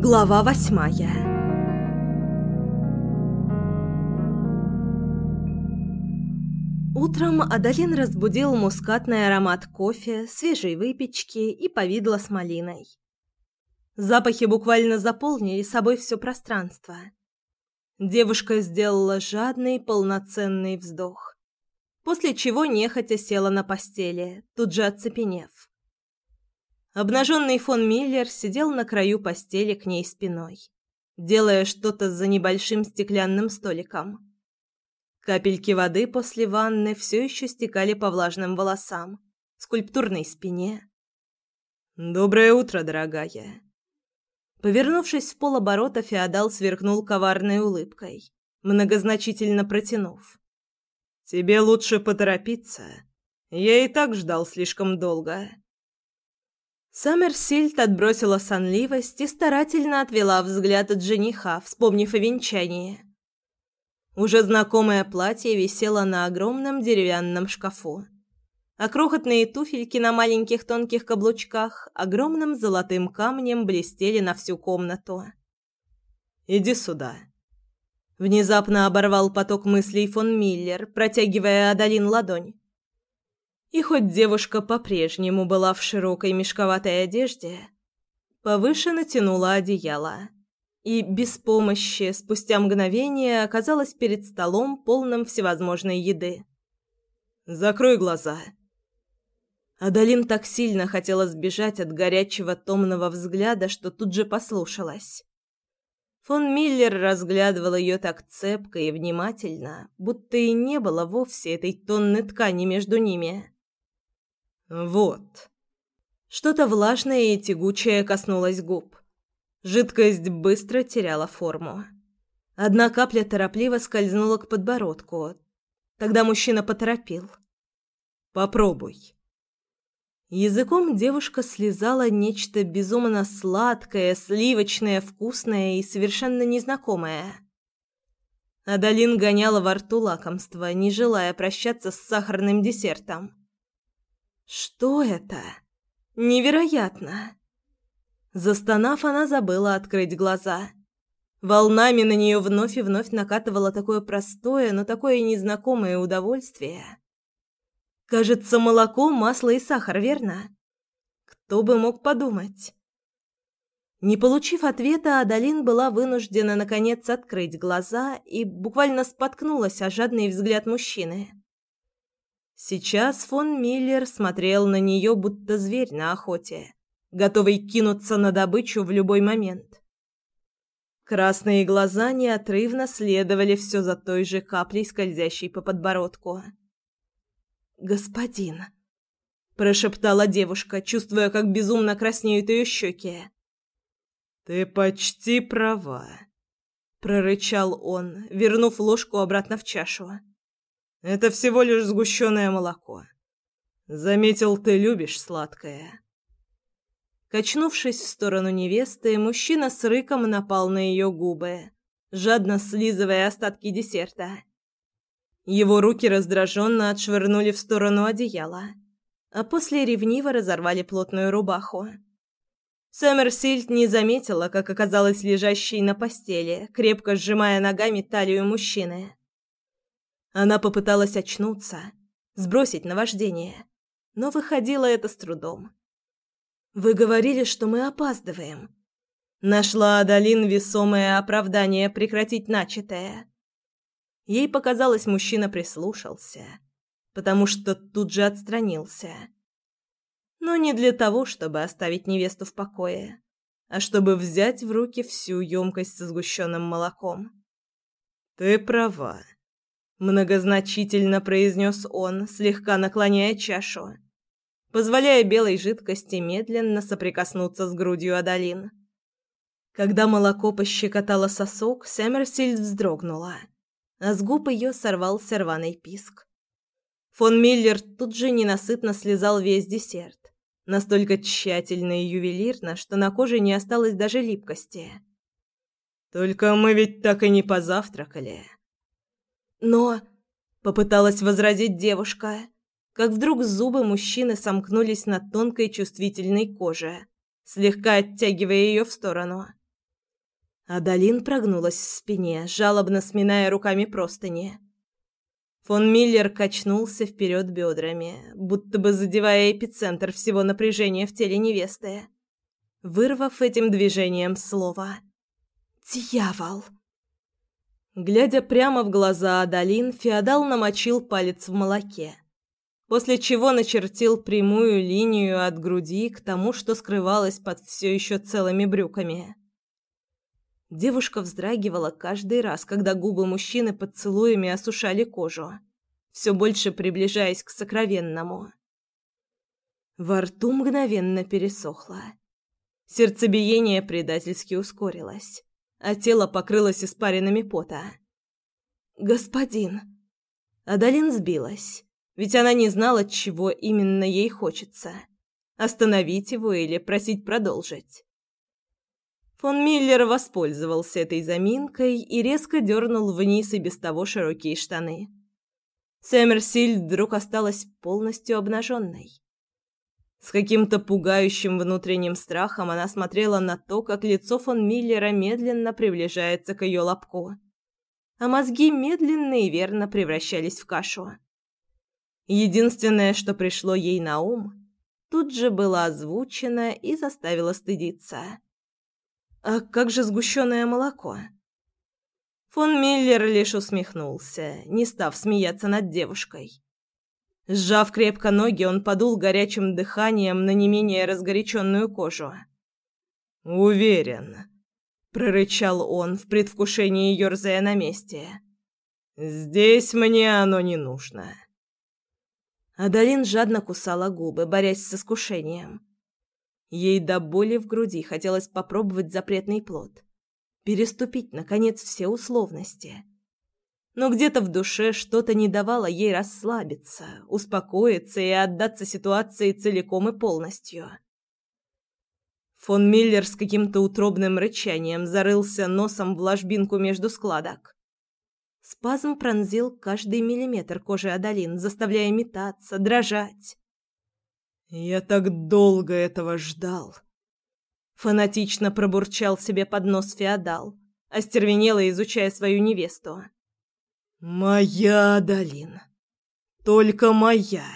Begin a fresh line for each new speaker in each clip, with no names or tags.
Глава восьмая Утром Адалин разбудил мускатный аромат кофе, свежей выпечки и повидла с малиной. Запахи буквально заполнили собой все пространство. Девушка сделала жадный, полноценный вздох, после чего нехотя села на постели, тут же оцепенев. Обнаженный фон Миллер сидел на краю постели к ней спиной, делая что-то за небольшим стеклянным столиком. Капельки воды после ванны все еще стекали по влажным волосам, скульптурной спине. «Доброе утро, дорогая!» Повернувшись в полоборота, феодал сверкнул коварной улыбкой, многозначительно протянув. «Тебе лучше поторопиться. Я и так ждал слишком долго». Саммерсильд отбросила сонливость и старательно отвела взгляд от жениха, вспомнив о венчании. Уже знакомое платье висело на огромном деревянном шкафу, а крохотные туфельки на маленьких тонких каблучках огромным золотым камнем блестели на всю комнату. «Иди сюда». Внезапно оборвал поток мыслей фон Миллер, протягивая Адалин ладонь. И хоть девушка по-прежнему была в широкой мешковатой одежде, повыше натянула одеяло и без помощи спустя мгновение оказалась перед столом, полным всевозможной еды. «Закрой глаза!» Адалин так сильно хотела сбежать от горячего томного взгляда, что тут же послушалась. Фон Миллер разглядывал ее так цепко и внимательно, будто и не было вовсе этой тонны ткани между ними. Вот. Что-то влажное и тягучее коснулось губ. Жидкость быстро теряла форму. Одна капля торопливо скользнула к подбородку. Тогда мужчина поторопил. «Попробуй». Языком девушка слезала нечто безумно сладкое, сливочное, вкусное и совершенно незнакомое. Адалин гоняла во рту лакомство, не желая прощаться с сахарным десертом. Что это? Невероятно. Застонав, она забыла открыть глаза. Волнами на нее вновь и вновь накатывало такое простое, но такое незнакомое удовольствие. Кажется, молоко, масло и сахар, верно? Кто бы мог подумать? Не получив ответа, Адалин была вынуждена наконец открыть глаза и буквально споткнулась о жадный взгляд мужчины. Сейчас фон Миллер смотрел на нее, будто зверь на охоте, готовый кинуться на добычу в любой момент. Красные глаза неотрывно следовали все за той же каплей, скользящей по подбородку. «Господин», — прошептала девушка, чувствуя, как безумно краснеют ее щеки. «Ты почти права», — прорычал он, вернув ложку обратно в чашу. Это всего лишь сгущенное молоко. Заметил, ты любишь сладкое. Качнувшись в сторону невесты, мужчина с рыком напал на ее губы, жадно слизывая остатки десерта. Его руки раздраженно отшвырнули в сторону одеяла, а после ревниво разорвали плотную рубаху. Сомерсильд не заметила, как оказалась лежащей на постели, крепко сжимая ногами талию мужчины. Она попыталась очнуться, сбросить наваждение, но выходило это с трудом. «Вы говорили, что мы опаздываем». Нашла Адалин весомое оправдание прекратить начатое. Ей показалось, мужчина прислушался, потому что тут же отстранился. Но не для того, чтобы оставить невесту в покое, а чтобы взять в руки всю емкость со сгущенным молоком. «Ты права», Многозначительно произнес он, слегка наклоняя чашу, позволяя белой жидкости медленно соприкоснуться с грудью Адалин. Когда молоко пощекотало сосок, Сэмерсильд вздрогнула, а с губ ее сорвался рваный писк. Фон Миллер тут же ненасытно слезал весь десерт, настолько тщательно и ювелирно, что на коже не осталось даже липкости. «Только мы ведь так и не позавтракали», но попыталась возразить девушка, как вдруг зубы мужчины сомкнулись на тонкой чувствительной коже, слегка оттягивая ее в сторону. Адалин прогнулась в спине, жалобно сминая руками простыни. Фон Миллер качнулся вперед бедрами, будто бы задевая эпицентр всего напряжения в теле невесты, вырвав этим движением слово «Дьявол!». Глядя прямо в глаза Адалин, феодал намочил палец в молоке, после чего начертил прямую линию от груди к тому, что скрывалось под все еще целыми брюками. Девушка вздрагивала каждый раз, когда губы мужчины поцелуями осушали кожу, все больше приближаясь к сокровенному. Во рту мгновенно пересохло. Сердцебиение предательски ускорилось, а тело покрылось испаринами пота. «Господин!» Адалин сбилась, ведь она не знала, чего именно ей хочется. Остановить его или просить продолжить. Фон Миллер воспользовался этой заминкой и резко дернул вниз и без того широкие штаны. Сэмерсиль вдруг осталась полностью обнаженной. С каким-то пугающим внутренним страхом она смотрела на то, как лицо фон Миллера медленно приближается к ее лобку, а мозги медленно и верно превращались в кашу. Единственное, что пришло ей на ум, тут же было озвучено и заставило стыдиться. «А как же сгущенное молоко?» Фон Миллер лишь усмехнулся, не став смеяться над девушкой. Сжав крепко ноги, он подул горячим дыханием на не менее разгоряченную кожу. «Уверен», — прорычал он, в предвкушении ерзая на месте. «Здесь мне оно не нужно». Адалин жадно кусала губы, борясь с искушением. Ей до боли в груди хотелось попробовать запретный плод. Переступить, наконец, все условности. Но где-то в душе что-то не давало ей расслабиться, успокоиться и отдаться ситуации целиком и полностью. Фон Миллер с каким-то утробным рычанием зарылся носом в ложбинку между складок. Спазм пронзил каждый миллиметр кожи Адалин, заставляя метаться, дрожать. «Я так долго этого ждал!» Фанатично пробурчал себе под нос феодал, остервенело изучая свою невесту. «Моя Адалин! Только моя!»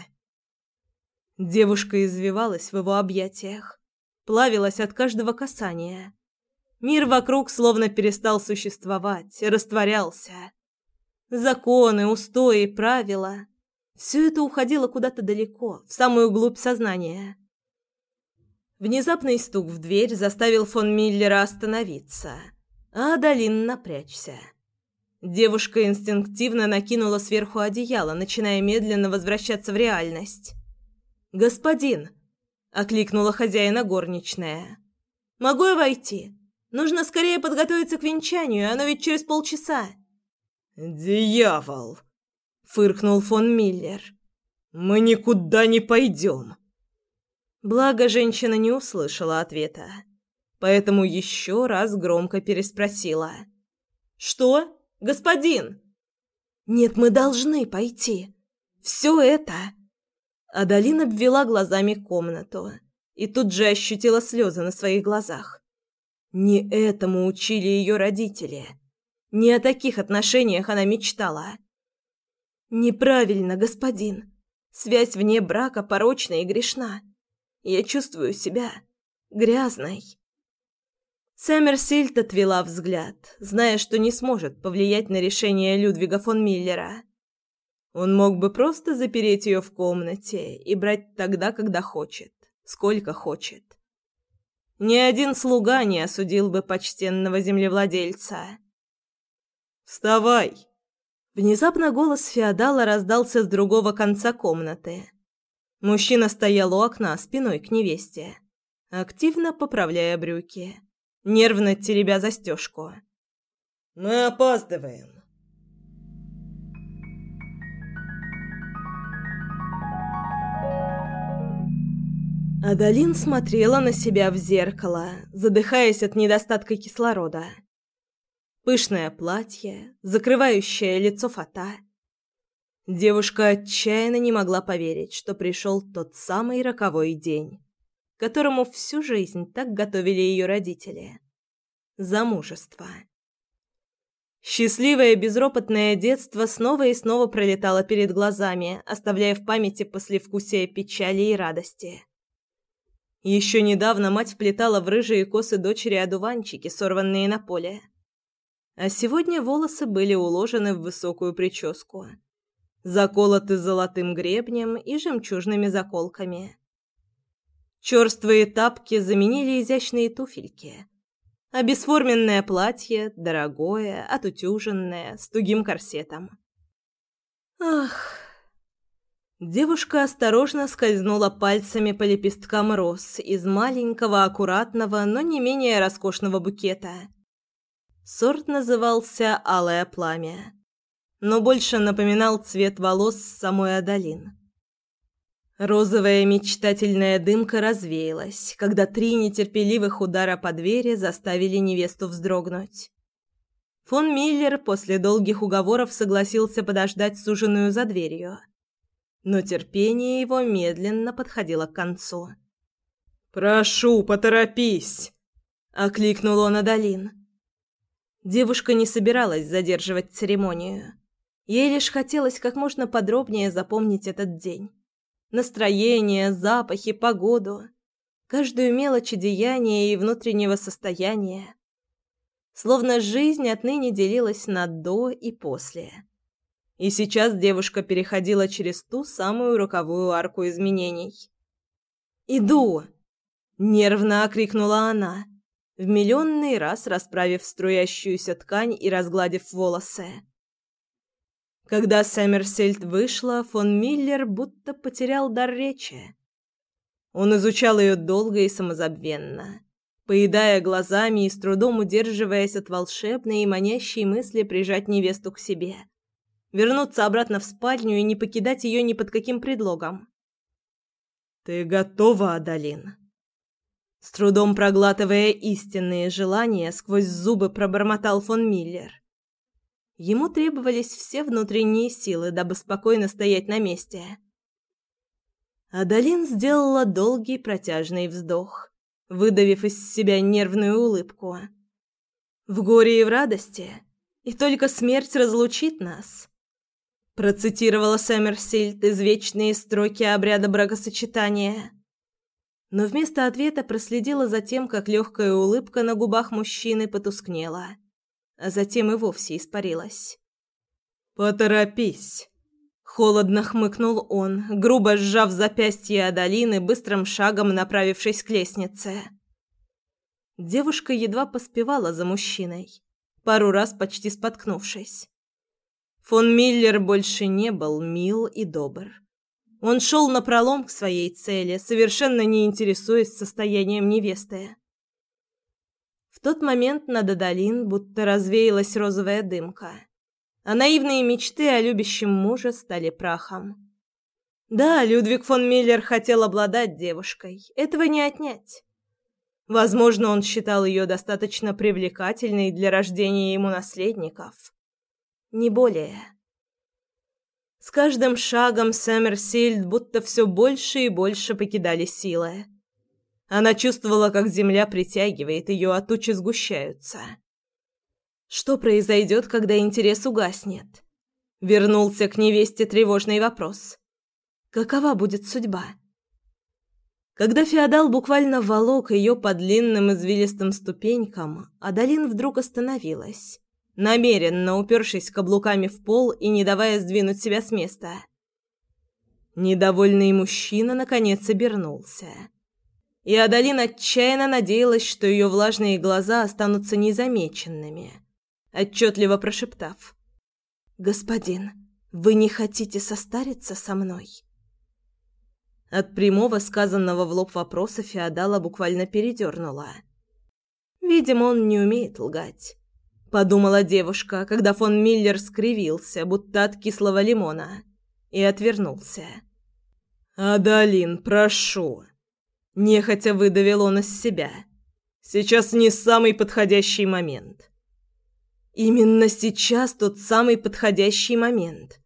Девушка извивалась в его объятиях, плавилась от каждого касания. Мир вокруг словно перестал существовать, растворялся. Законы, устои, правила — все это уходило куда-то далеко, в самую глубь сознания. Внезапный стук в дверь заставил фон Миллера остановиться, а Адалин напрячься. Девушка инстинктивно накинула сверху одеяло, начиная медленно возвращаться в реальность. «Господин!» — окликнула хозяина горничная. «Могу я войти? Нужно скорее подготовиться к венчанию, оно ведь через полчаса». «Дьявол!» — фыркнул фон Миллер. «Мы никуда не пойдем!» Благо, женщина не услышала ответа, поэтому еще раз громко переспросила. «Что? Господин?» «Нет, мы должны пойти. Все это...» Адалин обвела глазами комнату и тут же ощутила слезы на своих глазах. Не этому учили ее родители. Не о таких отношениях она мечтала. Неправильно, господин. Связь вне брака порочна и грешна. Я чувствую себя грязной. Сэмерсильд отвела взгляд, зная, что не сможет повлиять на решение Людвига фон Миллера. Он мог бы просто запереть ее в комнате и брать тогда, когда хочет, сколько хочет. Ни один слуга не осудил бы почтенного землевладельца. «Вставай!» Внезапно голос феодала раздался с другого конца комнаты. Мужчина стоял у окна спиной к невесте, активно поправляя брюки, нервно теребя застежку. «Мы опаздываем!» Адалин смотрела на себя в зеркало, задыхаясь от недостатка кислорода. Пышное платье, закрывающее лицо фата. Девушка отчаянно не могла поверить, что пришел тот самый роковой день, которому всю жизнь так готовили ее родители. Замужество. Счастливое безропотное детство снова и снова пролетало перед глазами, оставляя в памяти послевкусие печали и радости. Еще недавно мать вплетала в рыжие косы дочери одуванчики, сорванные на поле. А сегодня волосы были уложены в высокую прическу, заколоты золотым гребнем и жемчужными заколками. Черствые тапки заменили изящные туфельки, а бесформенное платье, дорогое, отутюженное, с тугим корсетом. Ах! Девушка осторожно скользнула пальцами по лепесткам роз из маленького, аккуратного, но не менее роскошного букета. Сорт назывался «Алое пламя», но больше напоминал цвет волос самой Адалин. Розовая мечтательная дымка развеялась, когда три нетерпеливых удара по двери заставили невесту вздрогнуть. Фон Миллер после долгих уговоров согласился подождать суженую за дверью – но терпение его медленно подходило к концу. «Прошу, поторопись!» — окликнул он Адалин. Девушка не собиралась задерживать церемонию. Ей лишь хотелось как можно подробнее запомнить этот день. Настроение, запахи, погоду, каждую мелочь деяния и внутреннего состояния. Словно жизнь отныне делилась на «до» и «после». И сейчас девушка переходила через ту самую роковую арку изменений. «Иду!» — нервно окрикнула она, в миллионный раз расправив струящуюся ткань и разгладив волосы. Когда Сэмерсельд вышла, фон Миллер будто потерял дар речи. Он изучал ее долго и самозабвенно, поедая глазами и с трудом удерживаясь от волшебной и манящей мысли прижать невесту к себе — вернуться обратно в спальню и не покидать ее ни под каким предлогом. «Ты готова, Адалин?» С трудом проглатывая истинные желания, сквозь зубы пробормотал фон Миллер. Ему требовались все внутренние силы, дабы спокойно стоять на месте. Адалин сделала долгий протяжный вздох, выдавив из себя нервную улыбку. «В горе и в радости, и только смерть разлучит нас» процитировала Сэмерсильд извечные строки обряда бракосочетания. Но вместо ответа проследила за тем, как легкая улыбка на губах мужчины потускнела, а затем и вовсе испарилась. «Поторопись!» Холодно хмыкнул он, грубо сжав запястье Адалины, быстрым шагом направившись к лестнице. Девушка едва поспевала за мужчиной, пару раз почти споткнувшись. Фон Миллер больше не был мил и добр. Он шел напролом к своей цели, совершенно не интересуясь состоянием невесты. Тот момент над Адалин будто развеялась розовая дымка, а наивные мечты о любящем муже стали прахом. Да, Людвиг фон Миллер хотел обладать девушкой, этого не отнять. Возможно, он считал ее достаточно привлекательной для рождения ему наследников не более. С каждым шагом Сэмерсильд будто все больше и больше покидали силы. Она чувствовала, как земля притягивает ее, а тучи сгущаются. Что произойдет, когда интерес угаснет? Вернулся к невесте тревожный вопрос. Какова будет судьба? Когда феодал буквально волок ее по длинным извилистым ступенькам, Адалин вдруг остановилась намеренно упершись каблуками в пол и не давая сдвинуть себя с места. Недовольный мужчина наконец обернулся. И Адалин отчаянно надеялась, что ее влажные глаза останутся незамеченными, отчетливо прошептав. «Господин, вы не хотите состариться со мной?» От прямого сказанного в лоб вопроса феодала буквально передернула. Видимо, он не умеет лгать подумала девушка, когда фон Миллер скривился, будто от кислого лимона, и отвернулся. «Адалин, прошу!» Нехотя выдавил он из себя. «Сейчас не самый подходящий момент». Именно сейчас тот самый подходящий момент.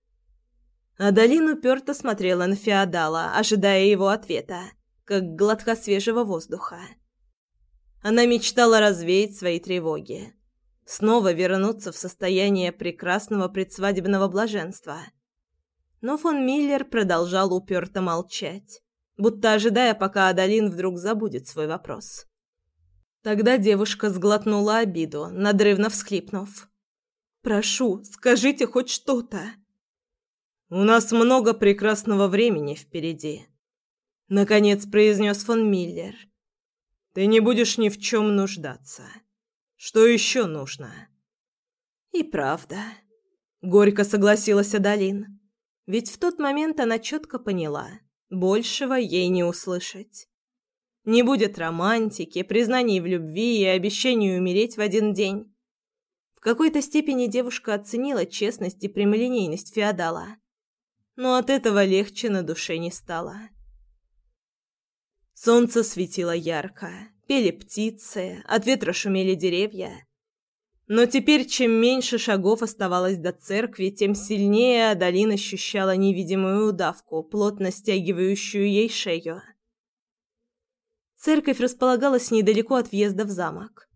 Адалин уперто смотрела на Феодала, ожидая его ответа, как глотка свежего воздуха. Она мечтала развеять свои тревоги, снова вернуться в состояние прекрасного предсвадебного блаженства. Но фон Миллер продолжал уперто молчать, будто ожидая, пока Адалин вдруг забудет свой вопрос. Тогда девушка сглотнула обиду, надрывно всхлипнув. «Прошу, скажите хоть что-то!» «У нас много прекрасного времени впереди», — наконец произнес фон Миллер. «Ты не будешь ни в чем нуждаться. Что еще нужно?» «И правда», — горько согласилась Адалин. Ведь в тот момент она четко поняла, большего ей не услышать. Не будет романтики, признаний в любви и обещаний умереть в один день. В какой-то степени девушка оценила честность и прямолинейность феодала но от этого легче на душе не стало. Солнце светило ярко, пели птицы, от ветра шумели деревья. Но теперь, чем меньше шагов оставалось до церкви, тем сильнее Адалин ощущала невидимую удавку, плотно стягивающую ей шею. Церковь располагалась недалеко от въезда в замок.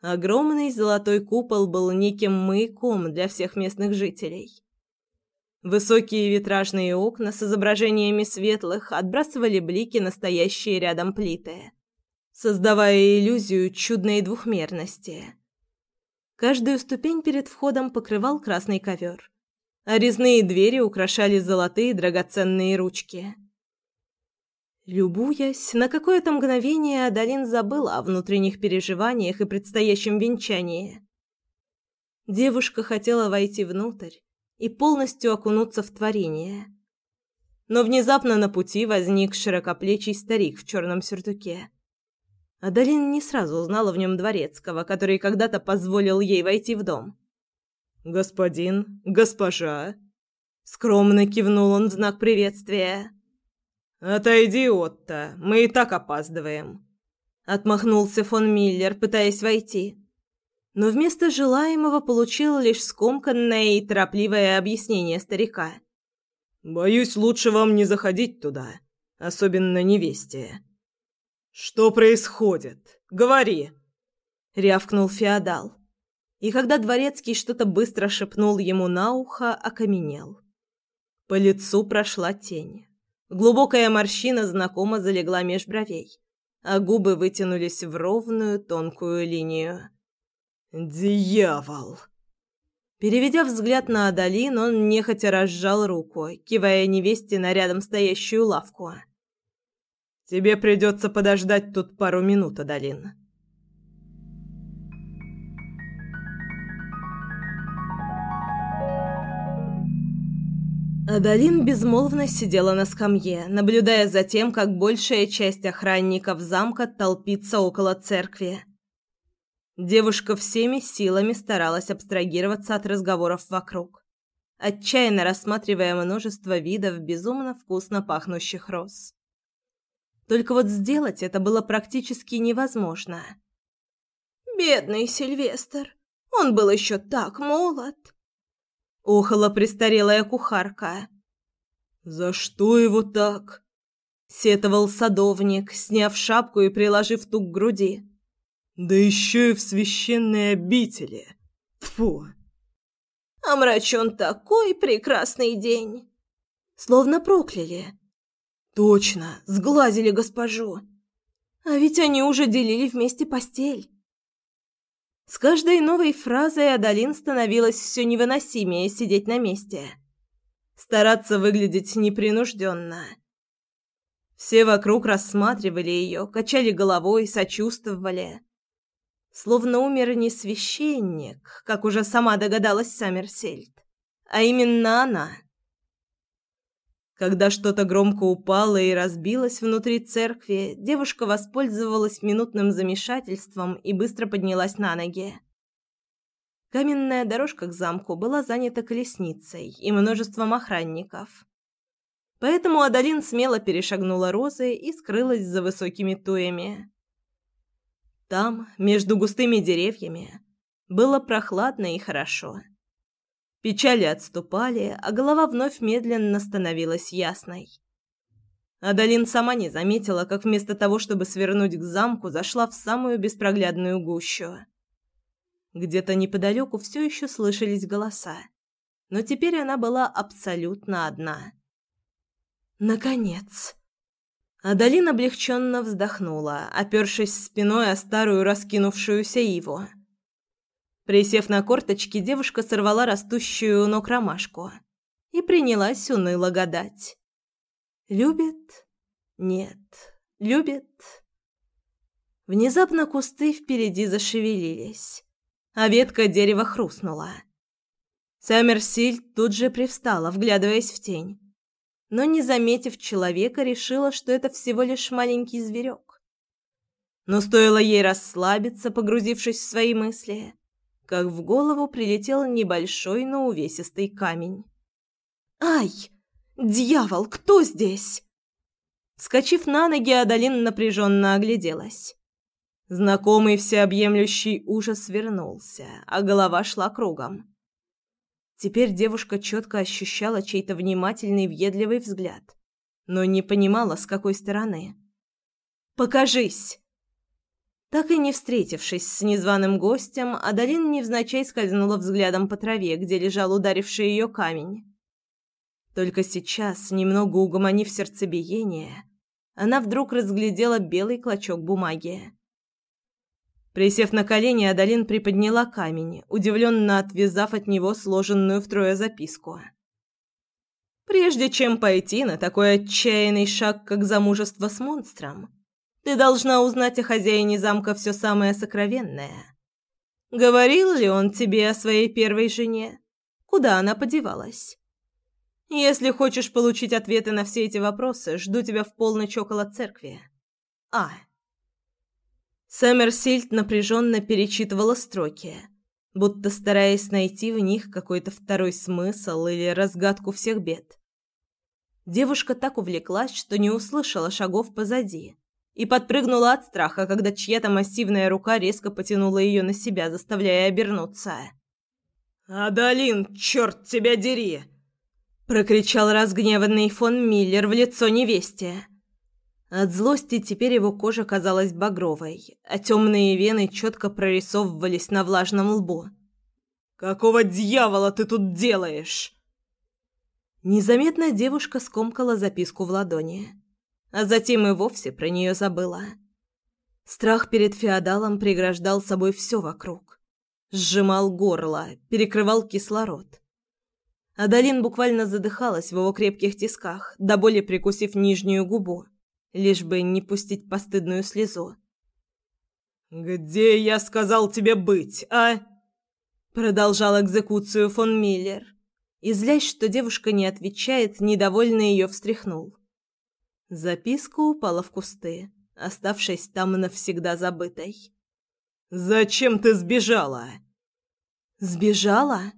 Огромный золотой купол был неким маяком для всех местных жителей. Высокие витражные окна с изображениями светлых отбрасывали блики настоящие рядом плиты, создавая иллюзию чудной двухмерности. Каждую ступень перед входом покрывал красный ковер, а резные двери украшали золотые драгоценные ручки. Любуясь, на какое-то мгновение Адалин забыла о внутренних переживаниях и предстоящем венчании. Девушка хотела войти внутрь, и полностью окунуться в творение. Но внезапно на пути возник широкоплечий старик в черном сюртуке. Адалин не сразу узнала в нем дворецкого, который когда-то позволил ей войти в дом. «Господин, госпожа!» Скромно кивнул он в знак приветствия. «Отойди, Отто, мы и так опаздываем», — отмахнулся фон Миллер, пытаясь войти но вместо желаемого получил лишь скомканное и торопливое объяснение старика. «Боюсь, лучше вам не заходить туда, особенно невесте». «Что происходит? Говори!» — рявкнул феодал. И когда дворецкий что-то быстро шепнул ему на ухо, окаменел. По лицу прошла тень. Глубокая морщина знакомо залегла меж бровей, а губы вытянулись в ровную тонкую линию. «Дьявол!» Переведя взгляд на Адалин, он нехотя разжал руку, кивая невесте на рядом стоящую лавку. «Тебе придется подождать тут пару минут, Адалин». Адалин безмолвно сидела на скамье, наблюдая за тем, как большая часть охранников замка толпится около церкви. Девушка всеми силами старалась абстрагироваться от разговоров вокруг, отчаянно рассматривая множество видов безумно вкусно пахнущих роз. Только вот сделать это было практически невозможно. «Бедный Сильвестр! Он был еще так молод!» Охала престарелая кухарка. «За что его так?» — сетовал садовник, сняв шапку и приложив тук к груди. Да еще и в священной обители. Фу. Омрачен такой прекрасный день. Словно прокляли. Точно, сглазили госпожу. А ведь они уже делили вместе постель. С каждой новой фразой Адалин становилось все невыносимее сидеть на месте. Стараться выглядеть непринужденно. Все вокруг рассматривали ее, качали головой, сочувствовали. Словно умер не священник, как уже сама догадалась Саммерсельд, а именно она. Когда что-то громко упало и разбилось внутри церкви, девушка воспользовалась минутным замешательством и быстро поднялась на ноги. Каменная дорожка к замку была занята колесницей и множеством охранников. Поэтому Адалин смело перешагнула розы и скрылась за высокими туями. Там, между густыми деревьями, было прохладно и хорошо. Печали отступали, а голова вновь медленно становилась ясной. Адалин сама не заметила, как вместо того, чтобы свернуть к замку, зашла в самую беспроглядную гущу. Где-то неподалеку все еще слышались голоса, но теперь она была абсолютно одна. Наконец! Адалин облегченно вздохнула, опершись спиной о старую раскинувшуюся иву. Присев на корточки, девушка сорвала растущую ног ромашку и принялась уныло гадать. Любит? Нет. Любит? Внезапно кусты впереди зашевелились, а ветка дерева хрустнула. Саммерсиль тут же привстала, вглядываясь в тень, но, не заметив человека, решила, что это всего лишь маленький зверек. Но стоило ей расслабиться, погрузившись в свои мысли, как в голову прилетел небольшой, но увесистый камень. «Ай! Дьявол, кто здесь?» Скочив на ноги, Адалин напряженно огляделась. Знакомый всеобъемлющий ужас вернулся, а голова шла кругом. Теперь девушка четко ощущала чей-то внимательный, въедливый взгляд, но не понимала, с какой стороны. «Покажись!» Так и не встретившись с незваным гостем, Адалин невзначай скользнула взглядом по траве, где лежал ударивший ее камень. Только сейчас, немного угомонив сердцебиение, она вдруг разглядела белый клочок бумаги. Присев на колени, Адалин приподняла камень, удивленно отвязав от него сложенную втрое записку. «Прежде чем пойти на такой отчаянный шаг, как замужество с монстром, ты должна узнать о хозяине замка все самое сокровенное. Говорил ли он тебе о своей первой жене? Куда она подевалась? Если хочешь получить ответы на все эти вопросы, жду тебя в полночь около церкви. А. Сэмерсильд напряженно перечитывала строки, будто стараясь найти в них какой-то второй смысл или разгадку всех бед. Девушка так увлеклась, что не услышала шагов позади и подпрыгнула от страха, когда чья-то массивная рука резко потянула ее на себя, заставляя обернуться. «Адалин, черт тебя дери!» прокричал разгневанный фон Миллер в лицо невесте. От злости теперь его кожа казалась багровой, а темные вены четко прорисовывались на влажном лбу. «Какого дьявола ты тут делаешь?» Незаметно девушка скомкала записку в ладони а затем и вовсе про нее забыла. Страх перед феодалом преграждал собой все вокруг. Сжимал горло, перекрывал кислород. Адалин буквально задыхалась в его крепких тисках, до боли прикусив нижнюю губу, лишь бы не пустить постыдную слезу. «Где я сказал тебе быть, а?» Продолжал экзекуцию фон Миллер. И злясь, что девушка не отвечает, недовольно ее встряхнул. Записка упала в кусты, оставшись там навсегда забытой. «Зачем ты сбежала?» «Сбежала?»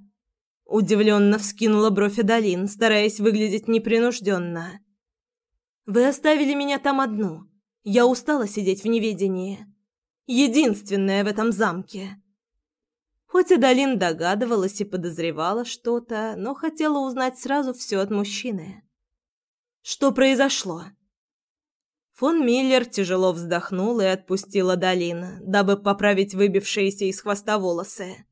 Удивленно вскинула бровь Адалин, стараясь выглядеть непринужденно. «Вы оставили меня там одну. Я устала сидеть в неведении. Единственная в этом замке». Хоть Адалин догадывалась и подозревала что-то, но хотела узнать сразу все от мужчины. «Что произошло?» Фон Миллер тяжело вздохнул и отпустил Адалина, дабы поправить выбившиеся из хвоста волосы.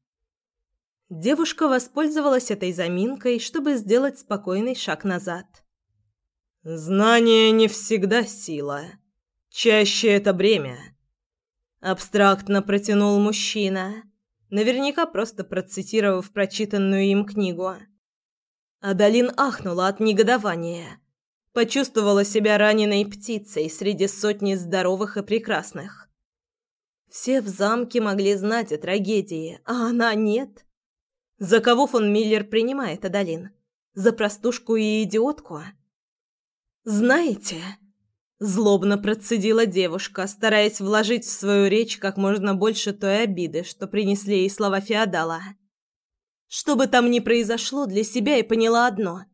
Девушка воспользовалась этой заминкой, чтобы сделать спокойный шаг назад. «Знание не всегда сила. Чаще это бремя», — абстрактно протянул мужчина, наверняка просто процитировав прочитанную им книгу. Адалин ахнула от негодования почувствовала себя раненой птицей среди сотни здоровых и прекрасных. Все в замке могли знать о трагедии, а она нет. За кого фон Миллер принимает Адалин? За простушку и идиотку? Знаете, злобно процедила девушка, стараясь вложить в свою речь как можно больше той обиды, что принесли ей слова феодала. Что бы там ни произошло, для себя и поняла одно: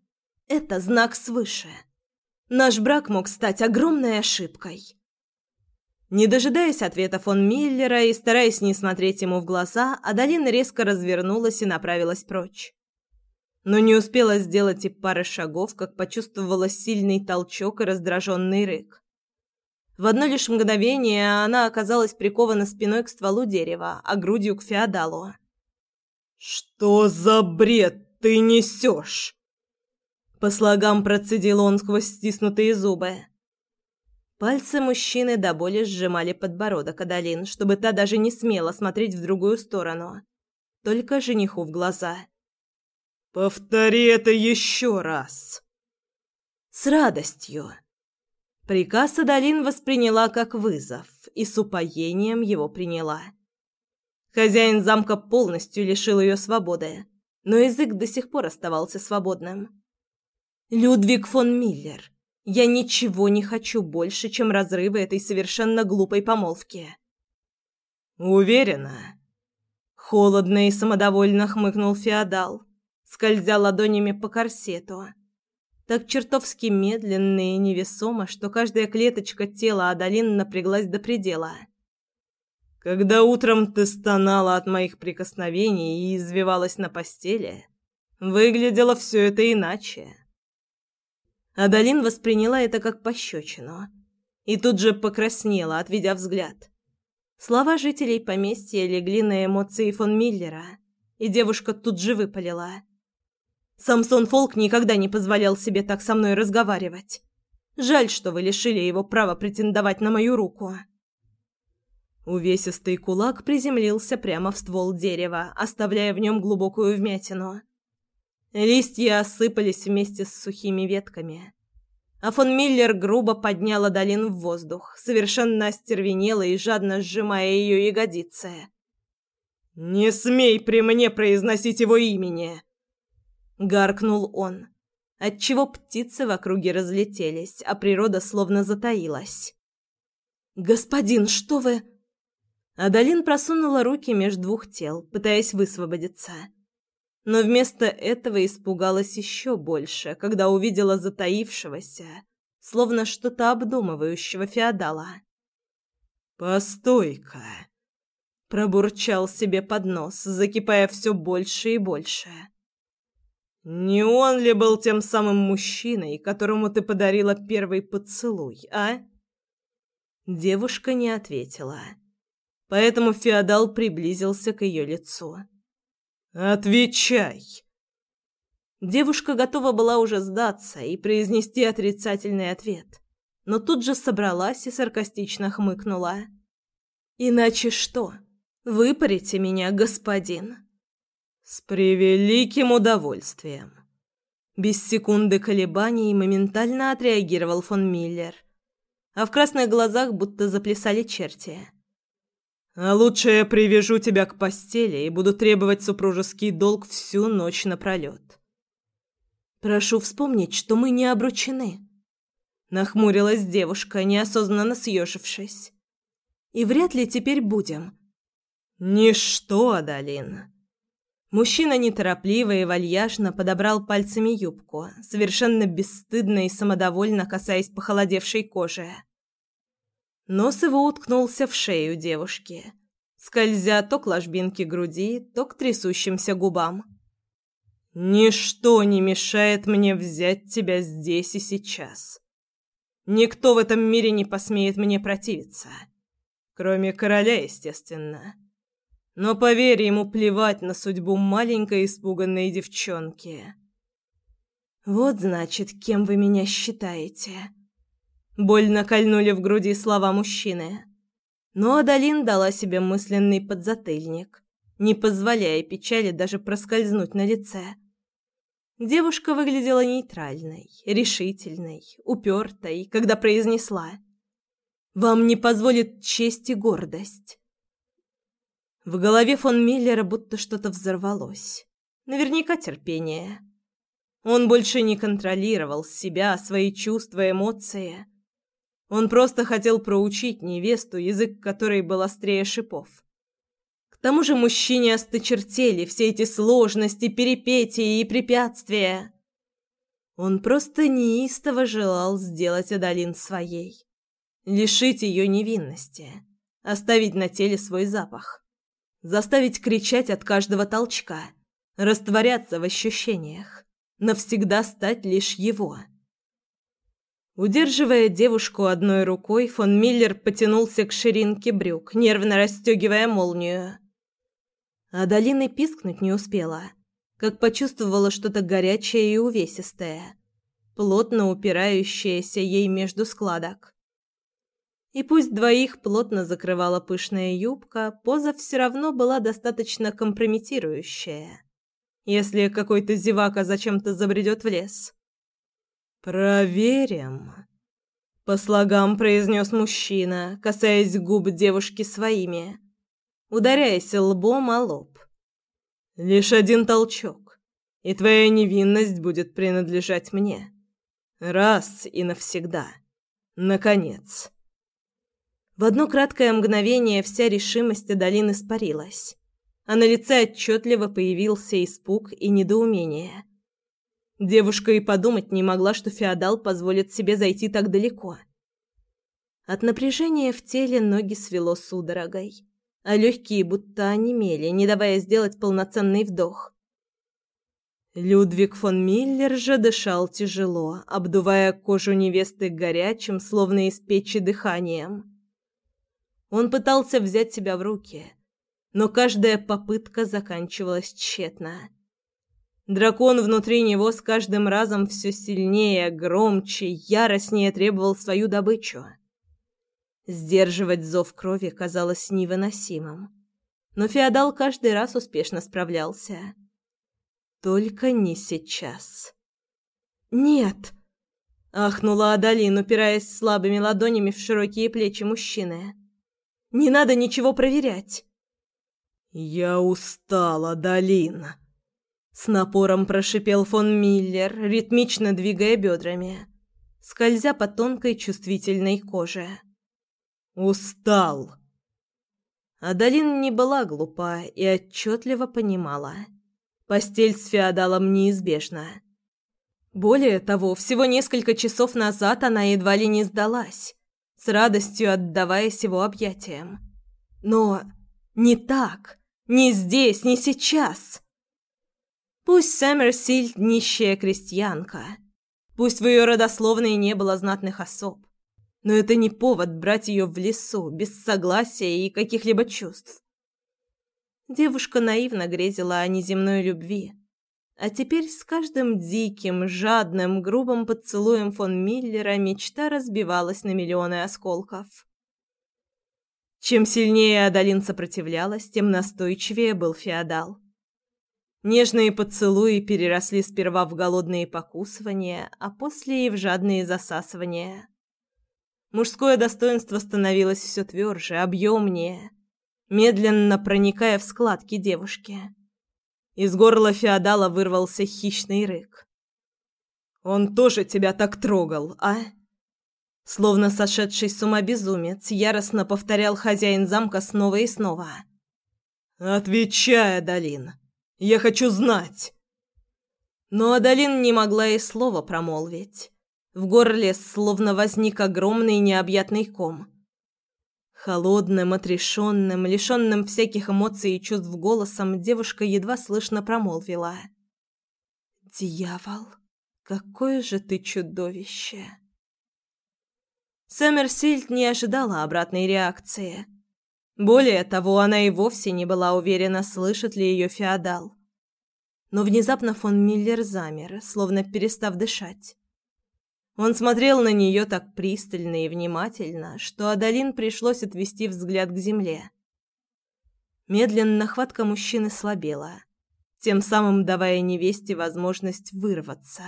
это знак свыше. Наш брак мог стать огромной ошибкой. Не дожидаясь ответа фон Миллера и стараясь не смотреть ему в глаза, Адалина резко развернулась и направилась прочь. но не успела сделать и пары шагов, как почувствовала сильный толчок и раздраженный рык. В одно лишь мгновение она оказалась прикована спиной к стволу дерева, а грудью к феодалу. «Что за бред ты несешь?» По слогам процедил он сквозь стиснутые зубы. Пальцы мужчины до боли сжимали подбородок Адалин, чтобы та даже не смела смотреть в другую сторону. Только жениху в глаза. «Повтори это еще раз!» «С радостью!» Приказ Адалин восприняла как вызов и с упоением его приняла. Хозяин замка полностью лишил ее свободы, но язык до сих пор оставался свободным. «Людвиг фон Миллер, я ничего не хочу больше, чем разрывы этой совершенно глупой помолвки». «Уверена?» Холодно и самодовольно хмыкнул феодал, скользя ладонями по корсету. Так чертовски медленно и невесомо, что каждая клеточка тела Адалин напряглась до предела. Когда утром ты стонала от моих прикосновений и извивалась на постели, выглядело все это иначе. Адалин восприняла это как пощечину и тут же покраснела, отведя взгляд. Слова жителей поместья легли на эмоции фон Миллера, и девушка тут же выпалила. «Самсон Фолк никогда не позволял себе так со мной разговаривать. Жаль, что вы лишили его права претендовать на мою руку». Увесистый кулак приземлился прямо в ствол дерева, оставляя в нем глубокую вмятину. Листья осыпались вместе с сухими ветками. А фон Миллер грубо поднял Адалин в воздух, совершенно остервенела и жадно сжимая ее ягодицы. «Не смей при мне произносить его имени!» Гаркнул он, отчего птицы в округе разлетелись, а природа словно затаилась. «Господин, что вы...» Адалин просунула руки между двух тел, пытаясь высвободиться. Но вместо этого испугалась еще больше, когда увидела затаившегося, словно что-то обдумывающего феодала. «Постой-ка!» — пробурчал себе под нос, закипая все больше и больше. «Не он ли был тем самым мужчиной, которому ты подарила первый поцелуй, а?» Девушка не ответила. Поэтому феодал приблизился к ее лицу. «Отвечай!» Девушка готова была уже сдаться и произнести отрицательный ответ, но тут же собралась и саркастично хмыкнула. «Иначе что? Выпарите меня, господин!» «С превеликим удовольствием!» Без секунды колебаний моментально отреагировал фон Миллер, а в красных глазах будто заплясали черти. А лучше я привяжу тебя к постели и буду требовать супружеский долг всю ночь напролет. Прошу вспомнить, что мы не обручены. Нахмурилась девушка, неосознанно съежившись. И вряд ли теперь будем. Ничто, Адалин. Мужчина неторопливо и вальяжно подобрал пальцами юбку, совершенно бесстыдно и самодовольно касаясь похолодевшей кожи. Нос его уткнулся в шею девушки, скользя то к ложбинке груди, то к трясущимся губам. «Ничто не мешает мне взять тебя здесь и сейчас. Никто в этом мире не посмеет мне противиться. Кроме короля, естественно. Но поверь, ему плевать на судьбу маленькой испуганной девчонки». «Вот, значит, кем вы меня считаете?» Больно кольнули в груди слова мужчины. Но Адалин дала себе мысленный подзатыльник, не позволяя печали даже проскользнуть на лице. Девушка выглядела нейтральной, решительной, упертой, когда произнесла «Вам не позволит честь и гордость». В голове фон Миллера будто что-то взорвалось. Наверняка терпение. Он больше не контролировал себя, свои чувства, эмоции он просто хотел проучить невесту, язык которой был острее шипов. К тому же мужчине осточертели все эти сложности, перипетии и препятствия. Он просто неистово желал сделать Адалин своей. Лишить ее невинности. Оставить на теле свой запах. Заставить кричать от каждого толчка. растворяться в ощущениях, навсегда стать лишь его. Удерживая девушку одной рукой, фон Миллер потянулся к ширинке брюк, нервно расстегивая молнию. А Долина пискнуть не успела, как почувствовала что-то горячее и увесистое, плотно упирающееся ей между складок. И пусть двоих плотно закрывала пышная юбка, поза все равно была достаточно компрометирующая, если какой-то зевака зачем-то забредет в лес. «Проверим», — по слогам произнес мужчина, касаясь губ девушки своими, ударяясь лбом о лоб. «Лишь один толчок, и твоя невинность будет принадлежать мне. Раз и навсегда. Наконец». В одно краткое мгновение вся решимость Адалин испарилась, а на лице отчетливо появился испуг и недоумение. Девушка и подумать не могла, что феодал позволит себе зайти так далеко. От напряжения в теле ноги свело судорогой, а легкие будто онемели, не давая сделать полноценный вдох. Людвиг фон Миллер же дышал тяжело, обдувая кожу невесты горячим, словно из печи дыханием. Он пытался взять себя в руки, но каждая попытка заканчивалась тщетно. Дракон внутри него с каждым разом все сильнее, громче, яростнее требовал свою добычу. Сдерживать зов крови казалось невыносимым, но феодал каждый раз успешно справлялся. Только не сейчас. «Нет!» — ахнула Адалин, упираясь слабыми ладонями в широкие плечи мужчины. Не надо ничего проверять. Я устала, Долина. С напором прошипел фон Миллер, ритмично двигая бедрами, скользя по тонкой чувствительной коже. Устал. Адалин не была глупа и отчетливо понимала. Постель с феодалом неизбежна. Более того, всего несколько часов назад она едва ли не сдалась с радостью отдаваясь его объятиям. Но не так, не здесь, не сейчас. Пусть Сэмерсильд нищая крестьянка, пусть в ее родословной не было знатных особ, но это не повод брать ее в лесу без согласия и каких-либо чувств. Девушка наивно грезила о неземной любви, а теперь с каждым диким, жадным, грубым поцелуем фон Миллера мечта разбивалась на миллионы осколков. Чем сильнее Адалин сопротивлялась, тем настойчивее был феодал. Нежные поцелуи переросли сперва в голодные покусывания, а после и в жадные засасывания. Мужское достоинство становилось все тверже, объемнее, медленно проникая в складки девушки. Из горла феодала вырвался хищный рык. «Он тоже тебя так трогал, а?» Словно сошедший с ума безумец, яростно повторял хозяин замка снова и снова. «Отвечай, Адалин! Я хочу знать!» Но Адалин не могла и слова промолвить. В горле словно возник огромный необъятный ком. Холодным, отрешенным, лишенным всяких эмоций и чувств голосом девушка едва слышно промолвила. «Дьявол, какое же ты чудовище!» Сомерсильд не ожидала обратной реакции. Более того, она и вовсе не была уверена, слышит ли ее феодал. Но внезапно фон Миллер замер, словно перестав дышать. Он смотрел на нее так пристально и внимательно, что Адалин пришлось отвести взгляд к земле. Медленно хватка мужчины слабела, тем самым давая невесте возможность вырваться,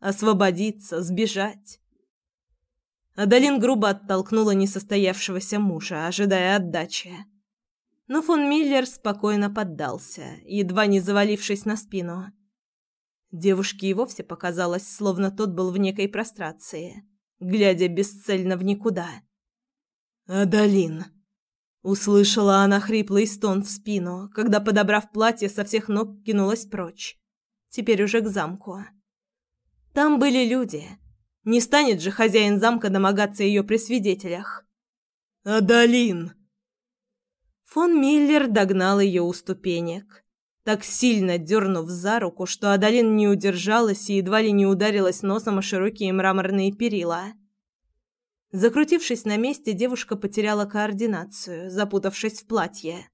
освободиться, сбежать. Адалин грубо оттолкнула несостоявшегося мужа, ожидая отдачи. Но фон Миллер спокойно поддался, едва не завалившись на спину. Девушке и вовсе показалось, словно тот был в некой прострации, глядя бесцельно в никуда. «Адалин!» Услышала она хриплый стон в спину, когда, подобрав платье, со всех ног кинулась прочь. Теперь уже к замку. Там были люди. Не станет же хозяин замка домогаться ее при свидетелях. «Адалин!» Фон Миллер догнал ее у ступенек так сильно дернув за руку, что Адалин не удержалась и едва ли не ударилась носом о широкие мраморные перила. Закрутившись на месте, девушка потеряла координацию, запутавшись в платье.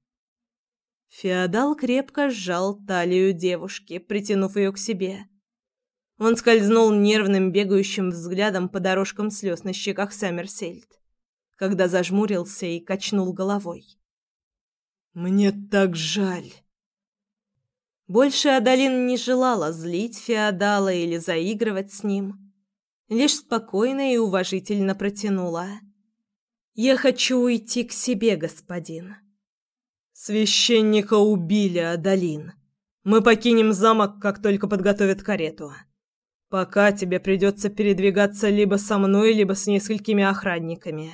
Феодал крепко сжал талию девушки, притянув ее к себе. Он скользнул нервным бегающим взглядом по дорожкам слез на щеках Саммерсельд, когда зажмурился и качнул головой. «Мне так жаль!» Больше Адалин не желала злить феодала или заигрывать с ним. Лишь спокойно и уважительно протянула. «Я хочу уйти к себе, господин». «Священника убили, Адалин. Мы покинем замок, как только подготовят карету. Пока тебе придется передвигаться либо со мной, либо с несколькими охранниками».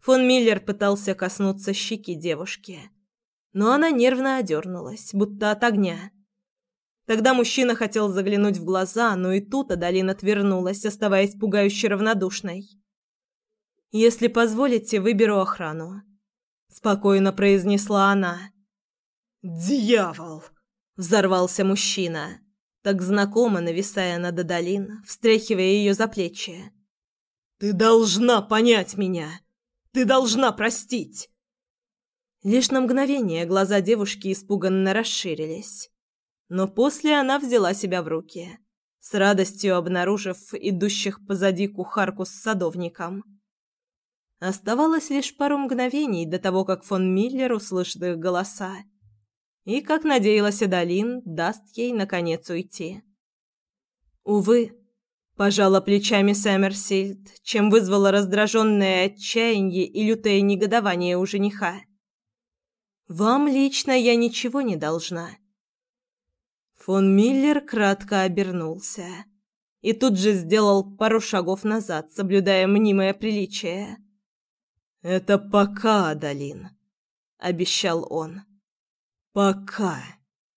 Фон Миллер пытался коснуться щеки девушки, но она нервно одернулась, будто от огня. Тогда мужчина хотел заглянуть в глаза, но и тут Адалин отвернулась, оставаясь пугающе равнодушной. «Если позволите, выберу охрану спокойно произнесла она. Дьявол, взорвался мужчина, так знакомо нависая над Адалин, встряхивая ее за плечи. Ты должна понять меня. Ты должна простить. Лишь на мгновение глаза девушки испуганно расширились, но после она взяла себя в руки, с радостью обнаружив идущих позади кухарку с садовником. Оставалось лишь пару мгновений до того, как фон Миллер услышит их голоса. И, как надеялась Адалин, даст ей, наконец, уйти. Увы, пожала плечами Сэмерсильд, чем вызвало раздраженное отчаяние и лютое негодование у жениха. «Вам лично я ничего не должна». Фон Миллер кратко обернулся и тут же сделал пару шагов назад, соблюдая мнимое приличие. «Это пока, Адалин», — обещал он. «Пока».